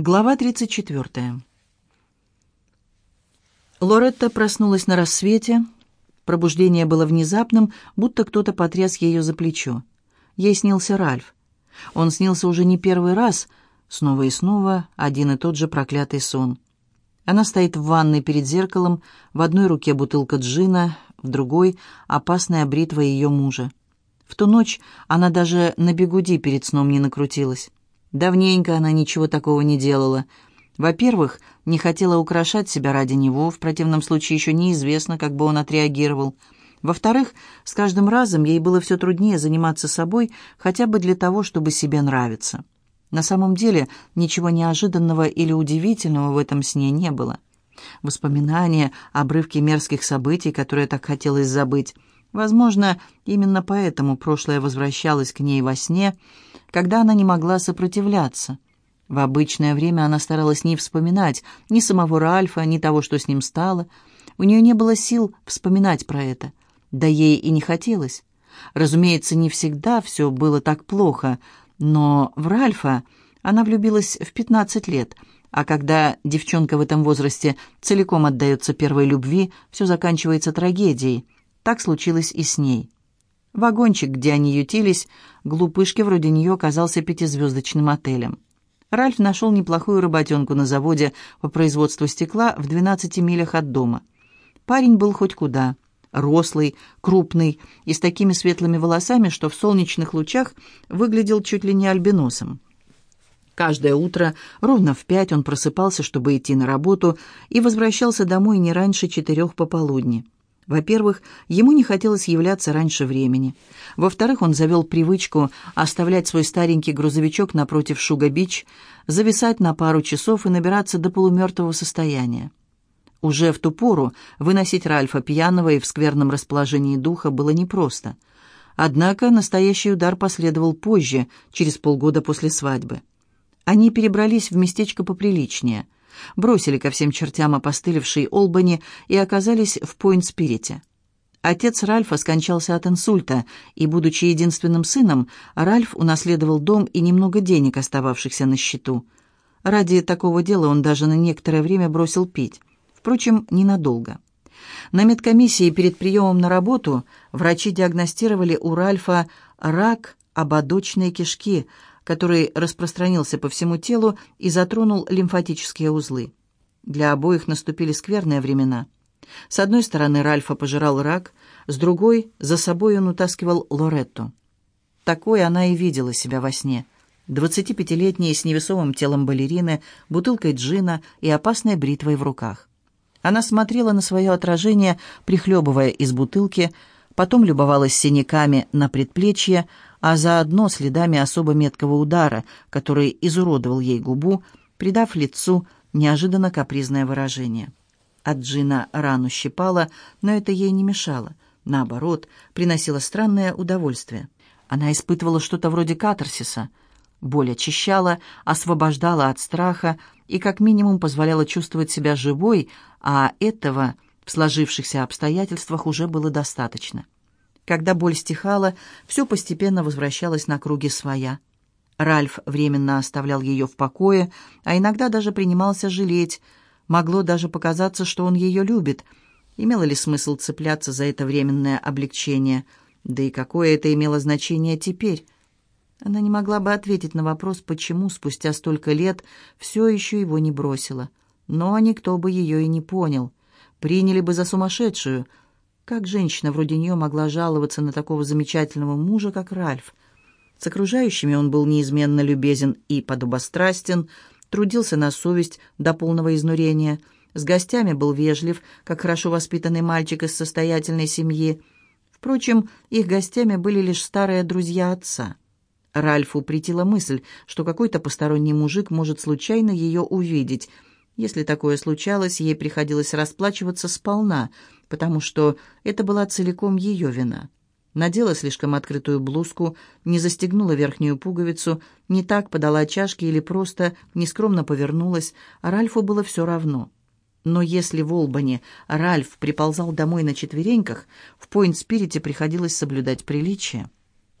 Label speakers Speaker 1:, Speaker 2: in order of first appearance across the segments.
Speaker 1: Глава 34. Лоретта проснулась на рассвете. Пробуждение было внезапным, будто кто-то потряс ее за плечо. Ей снился Ральф. Он снился уже не первый раз, снова и снова один и тот же проклятый сон. Она стоит в ванной перед зеркалом, в одной руке бутылка джина, в другой — опасная бритва ее мужа. В ту ночь она даже на бегуди перед сном не накрутилась. Давненько она ничего такого не делала. Во-первых, не хотела украшать себя ради него, в противном случае еще неизвестно, как бы он отреагировал. Во-вторых, с каждым разом ей было все труднее заниматься собой, хотя бы для того, чтобы себе нравиться. На самом деле, ничего неожиданного или удивительного в этом сне не было. Воспоминания, обрывки мерзких событий, которые так хотелось забыть. Возможно, именно поэтому прошлое возвращалось к ней во сне – когда она не могла сопротивляться. В обычное время она старалась не вспоминать ни самого Ральфа, ни того, что с ним стало. У нее не было сил вспоминать про это. Да ей и не хотелось. Разумеется, не всегда все было так плохо, но в Ральфа она влюбилась в 15 лет, а когда девчонка в этом возрасте целиком отдается первой любви, все заканчивается трагедией. Так случилось и с ней. Вагончик, где они ютились, глупышке вроде нее оказался пятизвездочным отелем. Ральф нашел неплохую работенку на заводе по производству стекла в 12 милях от дома. Парень был хоть куда. Рослый, крупный и с такими светлыми волосами, что в солнечных лучах выглядел чуть ли не альбиносом. Каждое утро ровно в пять он просыпался, чтобы идти на работу, и возвращался домой не раньше четырех пополудни. Во-первых, ему не хотелось являться раньше времени. Во-вторых, он завел привычку оставлять свой старенький грузовичок напротив Шуга-Бич, зависать на пару часов и набираться до полумертвого состояния. Уже в ту пору выносить Ральфа пьяного и в скверном расположении духа было непросто. Однако настоящий удар последовал позже, через полгода после свадьбы. Они перебрались в местечко поприличнее – бросили ко всем чертям опостылевший Олбани и оказались в Пойнт-Спирите. Отец Ральфа скончался от инсульта, и, будучи единственным сыном, Ральф унаследовал дом и немного денег, остававшихся на счету. Ради такого дела он даже на некоторое время бросил пить. Впрочем, ненадолго. На медкомиссии перед приемом на работу врачи диагностировали у Ральфа рак ободочной кишки – который распространился по всему телу и затронул лимфатические узлы. Для обоих наступили скверные времена. С одной стороны Ральфа пожирал рак, с другой за собой он утаскивал Лоретту. Такой она и видела себя во сне. 25-летняя с невесомым телом балерины, бутылкой джина и опасной бритвой в руках. Она смотрела на свое отражение, прихлебывая из бутылки, потом любовалась синяками на предплечье, а заодно следами особо меткого удара, который изуродовал ей губу, придав лицу неожиданно капризное выражение. От Джина рану щипала, но это ей не мешало. Наоборот, приносило странное удовольствие. Она испытывала что-то вроде катарсиса. Боль очищала, освобождала от страха и как минимум позволяла чувствовать себя живой, а этого в сложившихся обстоятельствах уже было достаточно. Когда боль стихала, все постепенно возвращалось на круги своя. Ральф временно оставлял ее в покое, а иногда даже принимался жалеть. Могло даже показаться, что он ее любит. Имело ли смысл цепляться за это временное облегчение? Да и какое это имело значение теперь? Она не могла бы ответить на вопрос, почему спустя столько лет все еще его не бросила. Но никто бы ее и не понял. Приняли бы за сумасшедшую — как женщина вроде нее могла жаловаться на такого замечательного мужа, как Ральф? С окружающими он был неизменно любезен и подобострастен, трудился на совесть до полного изнурения, с гостями был вежлив, как хорошо воспитанный мальчик из состоятельной семьи. Впрочем, их гостями были лишь старые друзья отца. Ральфу притила мысль, что какой-то посторонний мужик может случайно ее увидеть. Если такое случалось, ей приходилось расплачиваться сполна — потому что это была целиком ее вина. Надела слишком открытую блузку, не застегнула верхнюю пуговицу, не так подала чашки или просто нескромно повернулась, а Ральфу было все равно. Но если в Олбани Ральф приползал домой на четвереньках, в Пойнт-Спирите приходилось соблюдать приличие.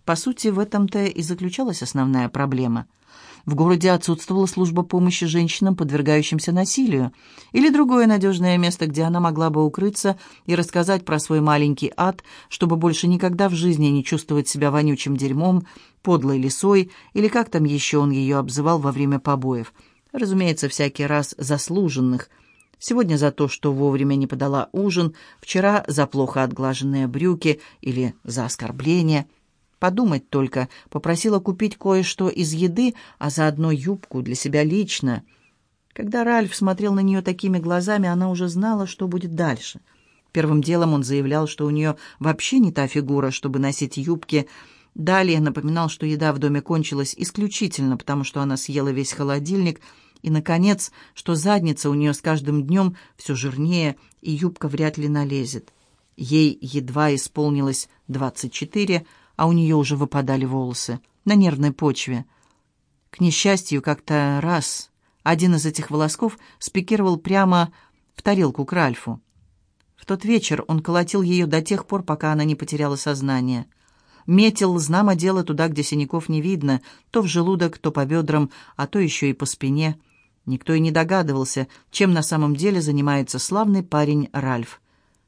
Speaker 1: По сути, в этом-то и заключалась основная проблема. В городе отсутствовала служба помощи женщинам, подвергающимся насилию, или другое надежное место, где она могла бы укрыться и рассказать про свой маленький ад, чтобы больше никогда в жизни не чувствовать себя вонючим дерьмом, подлой лисой, или как там еще он ее обзывал во время побоев. Разумеется, всякий раз заслуженных. Сегодня за то, что вовремя не подала ужин, вчера за плохо отглаженные брюки или за оскорбление – Подумать только, попросила купить кое-что из еды, а заодно юбку для себя лично. Когда Ральф смотрел на нее такими глазами, она уже знала, что будет дальше. Первым делом он заявлял, что у нее вообще не та фигура, чтобы носить юбки. Далее напоминал, что еда в доме кончилась исключительно, потому что она съела весь холодильник. И, наконец, что задница у нее с каждым днем все жирнее, и юбка вряд ли налезет. Ей едва исполнилось двадцать четыре, а у нее уже выпадали волосы на нервной почве. К несчастью, как-то раз один из этих волосков спикировал прямо в тарелку к Ральфу. В тот вечер он колотил ее до тех пор, пока она не потеряла сознание. Метил, знамо дело, туда, где синяков не видно, то в желудок, то по бедрам, а то еще и по спине. Никто и не догадывался, чем на самом деле занимается славный парень Ральф.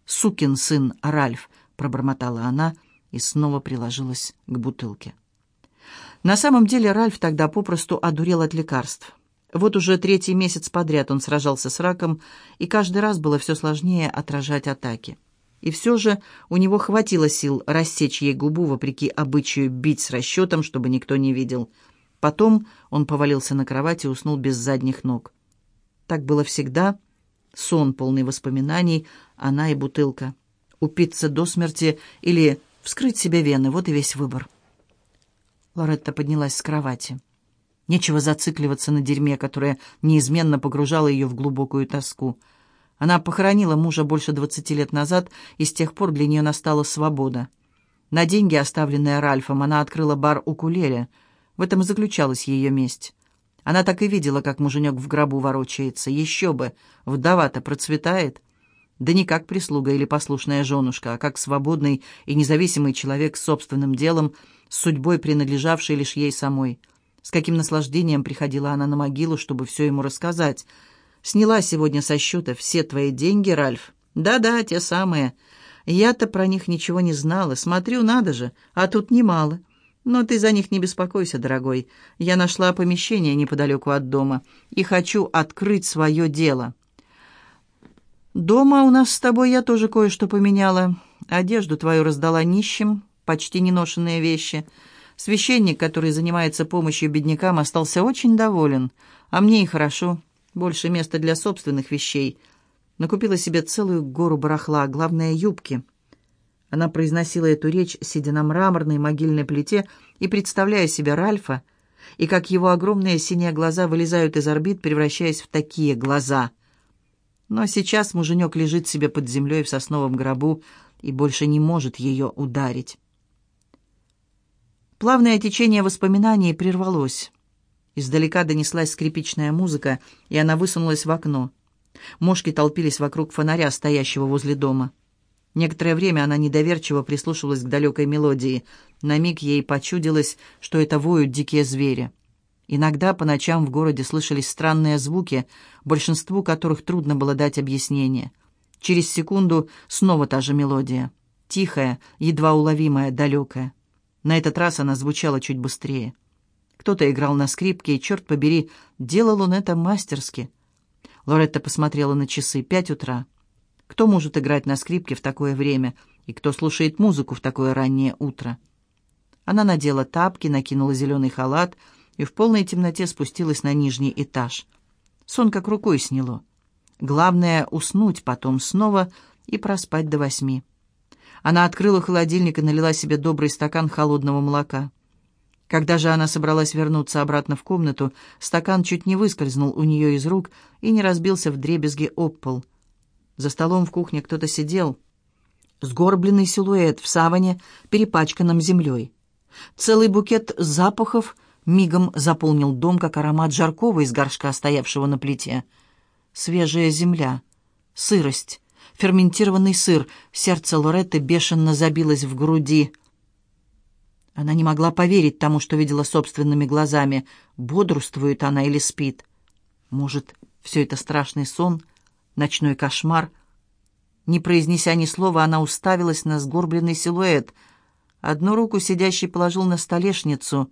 Speaker 1: «Сукин сын Ральф», — пробормотала она, — и снова приложилась к бутылке. На самом деле Ральф тогда попросту одурел от лекарств. Вот уже третий месяц подряд он сражался с раком, и каждый раз было все сложнее отражать атаки. И все же у него хватило сил рассечь ей губу, вопреки обычаю бить с расчетом, чтобы никто не видел. Потом он повалился на кровать и уснул без задних ног. Так было всегда. Сон, полный воспоминаний, она и бутылка. Упиться до смерти или Вскрыть себе вены, вот и весь выбор. Лоретта поднялась с кровати. Нечего зацикливаться на дерьме, которое неизменно погружало ее в глубокую тоску. Она похоронила мужа больше двадцати лет назад, и с тех пор для нее настала свобода. На деньги, оставленные Ральфом, она открыла бар укулеле. В этом и заключалась ее месть. Она так и видела, как муженек в гробу ворочается. Еще бы, вдова-то процветает. Да не как прислуга или послушная женушка, а как свободный и независимый человек с собственным делом, с судьбой, принадлежавшей лишь ей самой. С каким наслаждением приходила она на могилу, чтобы все ему рассказать. «Сняла сегодня со счета все твои деньги, Ральф?» «Да-да, те самые. Я-то про них ничего не знала. Смотрю, надо же, а тут немало. Но ты за них не беспокойся, дорогой. Я нашла помещение неподалеку от дома и хочу открыть свое дело». «Дома у нас с тобой я тоже кое-что поменяла. Одежду твою раздала нищим, почти неношенные вещи. Священник, который занимается помощью беднякам, остался очень доволен. А мне и хорошо. Больше места для собственных вещей. Накупила себе целую гору барахла, главное — юбки». Она произносила эту речь, сидя на мраморной могильной плите и представляя себе Ральфа, и как его огромные синие глаза вылезают из орбит, превращаясь в такие глаза — но сейчас муженек лежит себе под землей в сосновом гробу и больше не может ее ударить. Плавное течение воспоминаний прервалось. Издалека донеслась скрипичная музыка, и она высунулась в окно. Мошки толпились вокруг фонаря, стоящего возле дома. Некоторое время она недоверчиво прислушивалась к далекой мелодии. На миг ей почудилось, что это воют дикие звери. Иногда по ночам в городе слышались странные звуки, большинству которых трудно было дать объяснение. Через секунду снова та же мелодия. Тихая, едва уловимая, далекая. На этот раз она звучала чуть быстрее. Кто-то играл на скрипке, и, черт побери, делал он это мастерски. Лоретта посмотрела на часы. Пять утра. Кто может играть на скрипке в такое время? И кто слушает музыку в такое раннее утро? Она надела тапки, накинула зеленый халат — и в полной темноте спустилась на нижний этаж. Сон как рукой сняло. Главное — уснуть потом снова и проспать до восьми. Она открыла холодильник и налила себе добрый стакан холодного молока. Когда же она собралась вернуться обратно в комнату, стакан чуть не выскользнул у нее из рук и не разбился в дребезги об пол. За столом в кухне кто-то сидел. Сгорбленный силуэт в саване, перепачканном землей. Целый букет запахов — мигом заполнил дом, как аромат жаркого из горшка, стоявшего на плите. Свежая земля, сырость, ферментированный сыр. Сердце Лоретты бешено забилось в груди. Она не могла поверить тому, что видела собственными глазами. Бодрствует она или спит? Может, все это страшный сон, ночной кошмар? Не произнеся ни слова, она уставилась на сгорбленный силуэт. Одну руку сидящий положил на столешницу.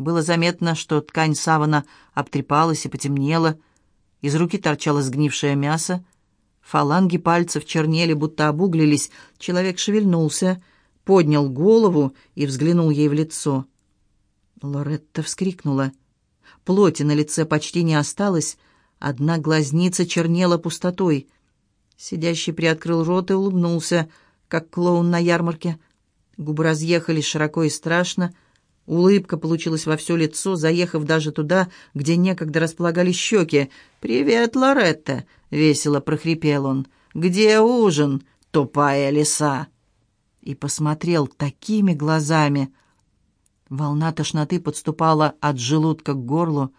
Speaker 1: Было заметно, что ткань савана обтрепалась и потемнела. Из руки торчало сгнившее мясо. Фаланги пальцев чернели, будто обуглились. Человек шевельнулся, поднял голову и взглянул ей в лицо. Лоретта вскрикнула. Плоти на лице почти не осталось, одна глазница чернела пустотой. Сидящий приоткрыл рот и улыбнулся, как клоун на ярмарке. Губы разъехались широко и страшно. Улыбка получилась во все лицо, заехав даже туда, где некогда располагались щеки. «Привет, Лоретта!» — весело прохрипел он. «Где ужин, тупая лиса?» И посмотрел такими глазами. Волна тошноты подступала от желудка к горлу.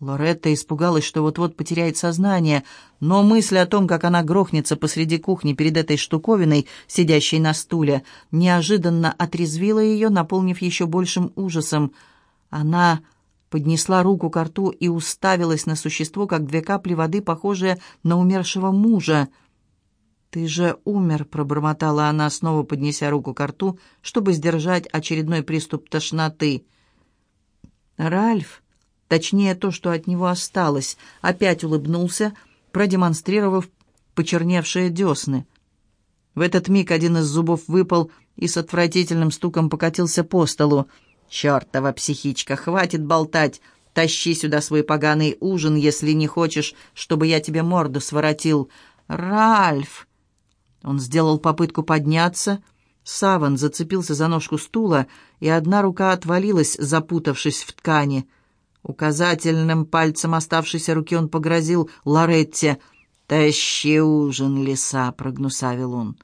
Speaker 1: Лоретта испугалась, что вот-вот потеряет сознание, но мысль о том, как она грохнется посреди кухни перед этой штуковиной, сидящей на стуле, неожиданно отрезвила ее, наполнив еще большим ужасом. Она поднесла руку к рту и уставилась на существо, как две капли воды, похожие на умершего мужа. «Ты же умер», — пробормотала она, снова поднеся руку к рту, чтобы сдержать очередной приступ тошноты. «Ральф», точнее то, что от него осталось, опять улыбнулся, продемонстрировав почерневшие десны. В этот миг один из зубов выпал и с отвратительным стуком покатился по столу. «Чертова психичка, хватит болтать! Тащи сюда свой поганый ужин, если не хочешь, чтобы я тебе морду своротил!» «Ральф!» Он сделал попытку подняться. Саван зацепился за ножку стула, и одна рука отвалилась, запутавшись в ткани. Указательным пальцем оставшейся руки он погрозил Лоретте. «Тащи ужин, лиса!» — прогнусавил он.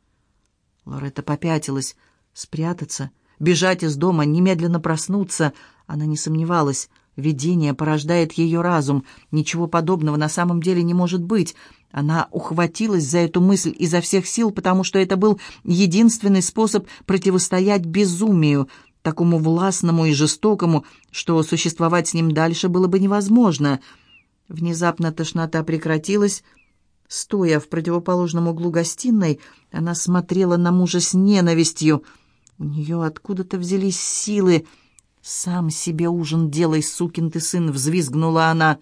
Speaker 1: Лоретта попятилась. Спрятаться, бежать из дома, немедленно проснуться. Она не сомневалась. Видение порождает ее разум. Ничего подобного на самом деле не может быть. Она ухватилась за эту мысль изо всех сил, потому что это был единственный способ противостоять безумию — такому властному и жестокому, что существовать с ним дальше было бы невозможно. Внезапно тошнота прекратилась. Стоя в противоположном углу гостиной, она смотрела на мужа с ненавистью. У нее откуда-то взялись силы. «Сам себе ужин делай, сукин ты сын!» — взвизгнула она.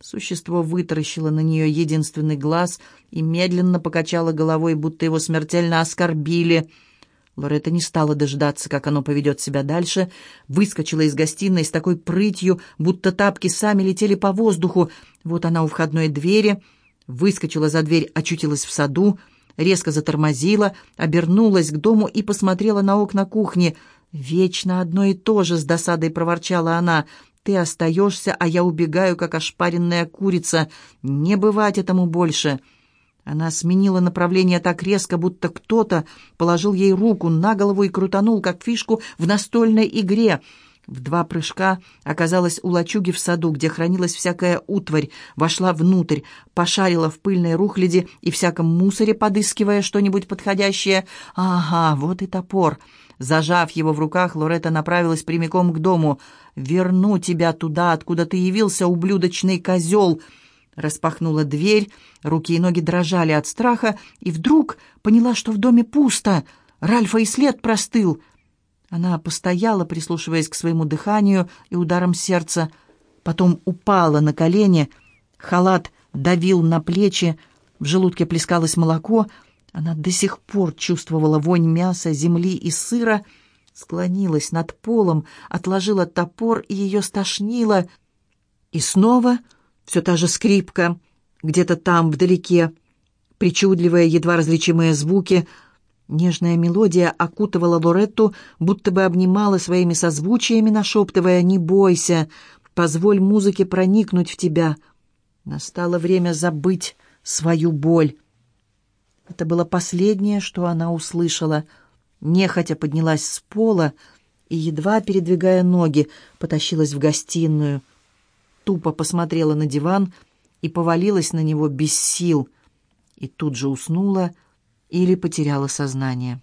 Speaker 1: Существо вытаращило на нее единственный глаз и медленно покачало головой, будто его смертельно оскорбили — Лоретта не стала дождаться, как оно поведет себя дальше, выскочила из гостиной с такой прытью, будто тапки сами летели по воздуху. Вот она у входной двери, выскочила за дверь, очутилась в саду, резко затормозила, обернулась к дому и посмотрела на окна кухни. «Вечно одно и то же», — с досадой проворчала она. «Ты остаешься, а я убегаю, как ошпаренная курица. Не бывать этому больше». Она сменила направление так резко, будто кто-то положил ей руку на голову и крутанул, как фишку в настольной игре. В два прыжка оказалась у лачуги в саду, где хранилась всякая утварь, вошла внутрь, пошарила в пыльной рухляди и всяком мусоре, подыскивая что-нибудь подходящее. «Ага, вот и топор». Зажав его в руках, Лоретта направилась прямиком к дому. «Верну тебя туда, откуда ты явился, ублюдочный козел!» Распахнула дверь, руки и ноги дрожали от страха, и вдруг поняла, что в доме пусто. Ральфа и след простыл. Она постояла, прислушиваясь к своему дыханию и ударам сердца, потом упала на колени, халат давил на плечи, в желудке плескалось молоко, она до сих пор чувствовала вонь мяса, земли и сыра, склонилась над полом, отложила топор, и ее стошнило. И снова все та же скрипка, где-то там, вдалеке, причудливые, едва различимые звуки. Нежная мелодия окутывала Лоретту, будто бы обнимала своими созвучиями, нашептывая «Не бойся, позволь музыке проникнуть в тебя». Настало время забыть свою боль. Это было последнее, что она услышала. Нехотя поднялась с пола и, едва передвигая ноги, потащилась в гостиную — тупо посмотрела на диван и повалилась на него без сил, и тут же уснула или потеряла сознание.